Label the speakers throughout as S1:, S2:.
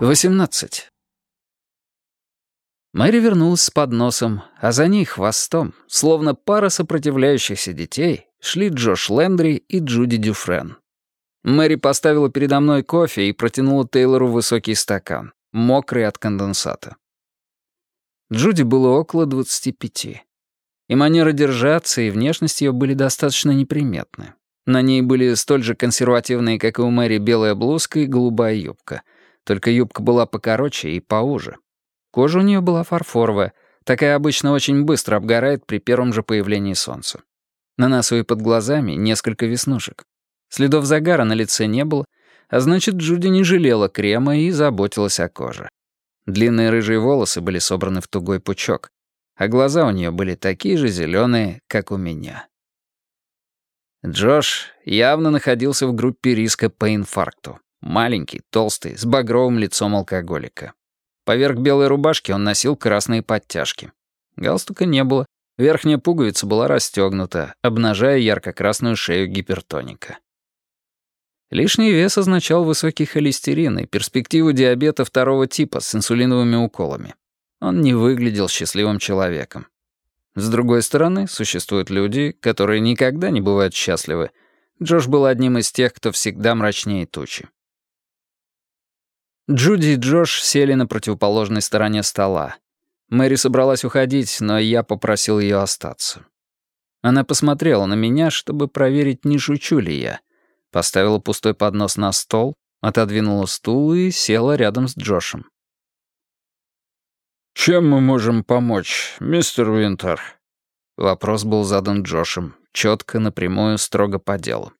S1: 18. Мэри вернулась с подносом, а за ней хвостом, словно пара сопротивляющихся детей, шли Джош Лендри и Джуди Дюфрен. Мэри поставила передо мной кофе и протянула Тейлору высокий стакан, мокрый от конденсата. Джуди было около 25. И манера держаться, и внешность ее были достаточно неприметны. На ней были столь же консервативные, как и у Мэри, белая блузка и голубая юбка. Только юбка была покороче и поуже. Кожа у нее была фарфоровая, такая обычно очень быстро обгорает при первом же появлении солнца. На носу и под глазами несколько веснушек. Следов загара на лице не было, а значит, Джуди не жалела крема и заботилась о коже. Длинные рыжие волосы были собраны в тугой пучок, а глаза у нее были такие же зеленые, как у меня. Джош явно находился в группе риска по инфаркту. Маленький, толстый, с багровым лицом алкоголика. Поверх белой рубашки он носил красные подтяжки. Галстука не было, верхняя пуговица была расстегнута, обнажая ярко-красную шею гипертоника. Лишний вес означал высокий холестерин и перспективу диабета второго типа с инсулиновыми уколами. Он не выглядел счастливым человеком. С другой стороны, существуют люди, которые никогда не бывают счастливы. Джош был одним из тех, кто всегда мрачнее тучи. Джуди и Джош сели на противоположной стороне стола. Мэри собралась уходить, но я попросил ее остаться. Она посмотрела на меня, чтобы проверить, не шучу ли я. Поставила пустой поднос на стол, отодвинула стул и села рядом с Джошем.
S2: «Чем мы можем помочь, мистер Уинтер?»
S1: Вопрос был задан Джошем, четко, напрямую, строго по делу.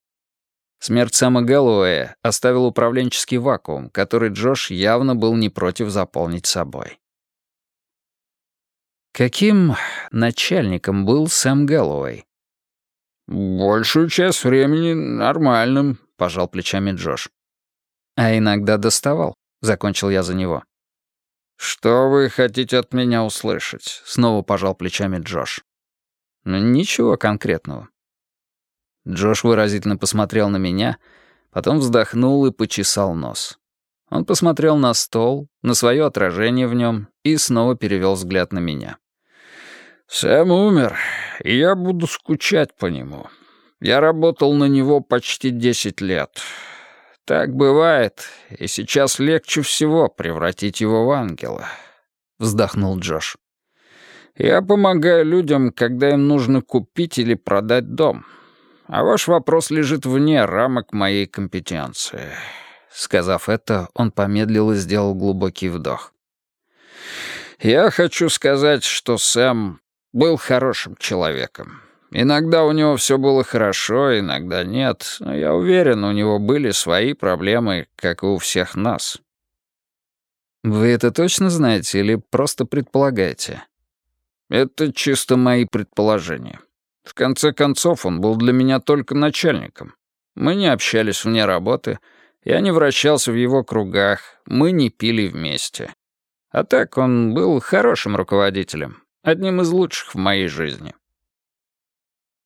S1: Смерть Сэма Гэллоуэя оставила управленческий вакуум, который Джош явно был не против заполнить собой. Каким начальником был Сэм Гэллоуэй?
S2: «Большую часть времени нормальным», — пожал плечами Джош.
S1: «А иногда доставал», — закончил я за него.
S2: «Что вы хотите от меня услышать?» — снова пожал плечами Джош.
S1: «Ничего конкретного». Джош выразительно посмотрел на меня, потом вздохнул и почесал нос. Он посмотрел на стол, на свое отражение в нем и снова перевел взгляд на меня.
S2: «Сэм умер, и я буду скучать по нему. Я работал на него почти десять лет. Так бывает, и сейчас легче всего превратить его в ангела», — вздохнул Джош. «Я помогаю людям, когда им нужно купить или продать дом. А ваш вопрос лежит вне рамок моей компетенции». Сказав это, он помедлил и сделал глубокий вдох. «Я хочу сказать, что Сэм был хорошим человеком. Иногда у него все было хорошо, иногда нет, но я уверен, у него были свои проблемы, как и у всех нас.
S1: Вы это точно знаете или просто предполагаете?
S2: Это чисто мои предположения. В конце концов, он был для меня только начальником. Мы не общались вне работы, я не вращался в его кругах, мы не пили вместе. А так он был хорошим руководителем, одним из лучших в моей жизни.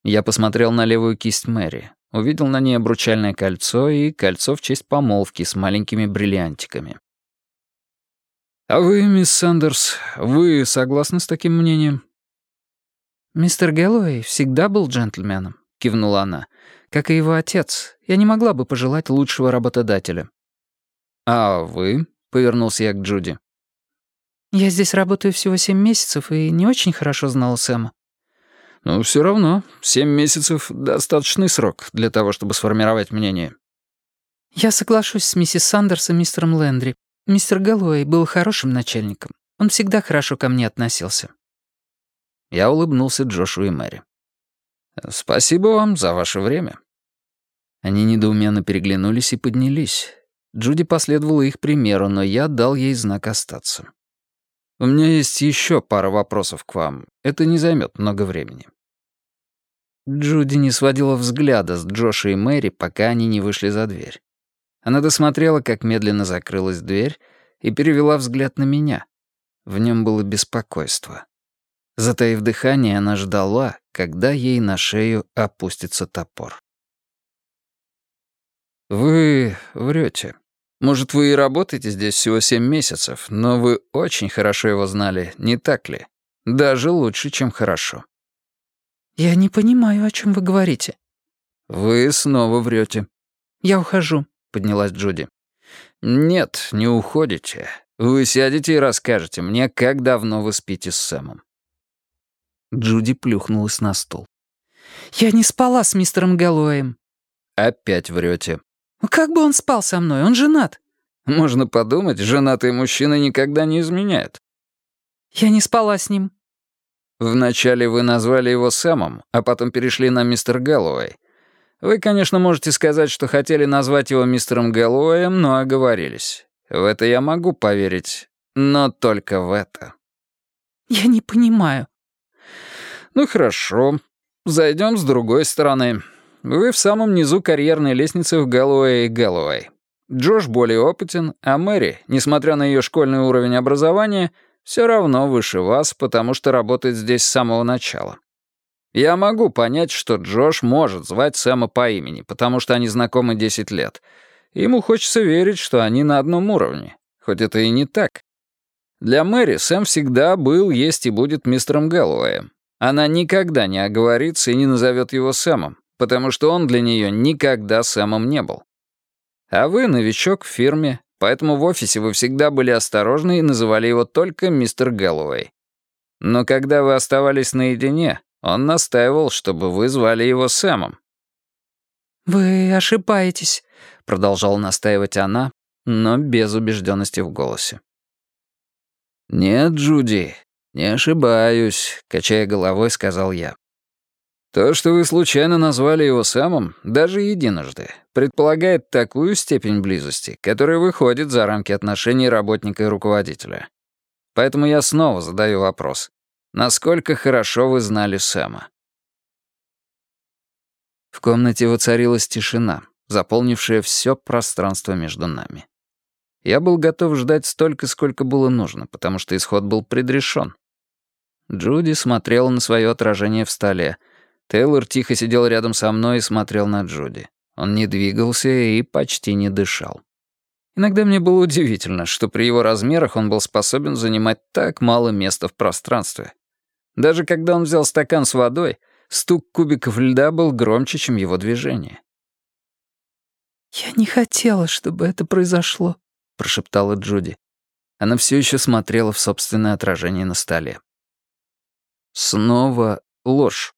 S1: Я посмотрел на левую кисть Мэри, увидел на ней обручальное кольцо и кольцо в честь помолвки с маленькими бриллиантиками. «А вы, мисс Сандерс, вы согласны с таким мнением?» «Мистер Гэллоуэй всегда был джентльменом», — кивнула она, «как и его отец. Я не могла бы пожелать лучшего работодателя». «А вы?» — повернулся я к Джуди. «Я здесь работаю всего семь месяцев и не очень хорошо знала Сэма.
S2: Но все равно, семь месяцев — достаточный срок для того, чтобы сформировать мнение.
S3: Я соглашусь с миссис Сандерс и мистером Лендри. Мистер Гэллоуэй был хорошим начальником. Он всегда хорошо ко мне относился.
S1: Я улыбнулся Джошу и Мэри. «Спасибо вам за ваше время». Они недоуменно переглянулись и поднялись. Джуди последовала их примеру, но я дал ей знак остаться. У меня есть еще пара вопросов к вам. Это не займет много времени». Джуди не сводила взгляда с Джоша и Мэри, пока они не вышли за дверь. Она досмотрела, как медленно закрылась дверь, и перевела взгляд на меня. В нем было беспокойство. Затаив дыхание, она ждала, когда ей на шею опустится топор. «Вы врете», Может, вы и работаете здесь всего семь месяцев, но вы очень хорошо его знали, не так ли? Даже лучше, чем хорошо».
S3: «Я не понимаю, о чем вы говорите».
S1: «Вы снова врете».
S3: «Я ухожу», — поднялась Джуди.
S1: «Нет, не уходите. Вы сядете и расскажете мне, как давно вы спите с Сэмом».
S3: Джуди плюхнулась на стул. «Я не спала с мистером Гэллоуэем».
S1: «Опять врете».
S3: «Как бы он спал со мной? Он женат».
S1: «Можно подумать, женатые мужчины никогда не изменяют».
S3: «Я не спала с ним».
S1: «Вначале вы назвали его Сэмом, а потом перешли на мистер Гэллоуэй. Вы, конечно, можете сказать, что хотели назвать его мистером Гэллоуэем, но оговорились. В это я могу поверить, но только в это».
S3: «Я не понимаю».
S1: «Ну хорошо. Зайдем с другой стороны. Вы в самом низу карьерной лестницы в Гэллоуэй и Гэллоуэй. Джош более опытен, а Мэри, несмотря на ее школьный уровень образования, все равно выше вас, потому что работает здесь с самого начала. Я могу понять, что Джош может звать Сэма по имени, потому что они знакомы 10 лет. Ему хочется верить, что они на одном уровне, хоть это и не так. Для Мэри Сэм всегда был, есть и будет мистером Гэллоуэем. Она никогда не оговорится и не назовет его Сэмом, потому что он для нее никогда Сэмом не был. А вы новичок в фирме, поэтому в офисе вы всегда были осторожны и называли его только мистер Гэллоуэй. Но когда вы оставались наедине, он настаивал, чтобы вы звали его Сэмом.
S3: «Вы ошибаетесь», — продолжала настаивать она, но без убежденности в голосе.
S1: «Нет, Джуди, не ошибаюсь», — качая головой, сказал я. То, что вы случайно назвали его Сэмом, даже единожды, предполагает такую степень близости, которая выходит за рамки отношений работника и руководителя. Поэтому я снова задаю вопрос. Насколько хорошо вы знали Сэма?» В комнате воцарилась тишина, заполнившая все пространство между нами. Я был готов ждать столько, сколько было нужно, потому что исход был предрешен. Джуди смотрела на свое отражение в столе. Тейлор тихо сидел рядом со мной и смотрел на Джуди. Он не двигался и почти не дышал. Иногда мне было удивительно, что при его размерах он был способен занимать так мало места в пространстве. Даже когда он взял стакан с водой, стук кубиков льда был громче, чем его движение.
S3: «Я не хотела, чтобы это произошло», — прошептала Джуди.
S1: Она все еще смотрела в собственное отражение на столе. Снова ложь.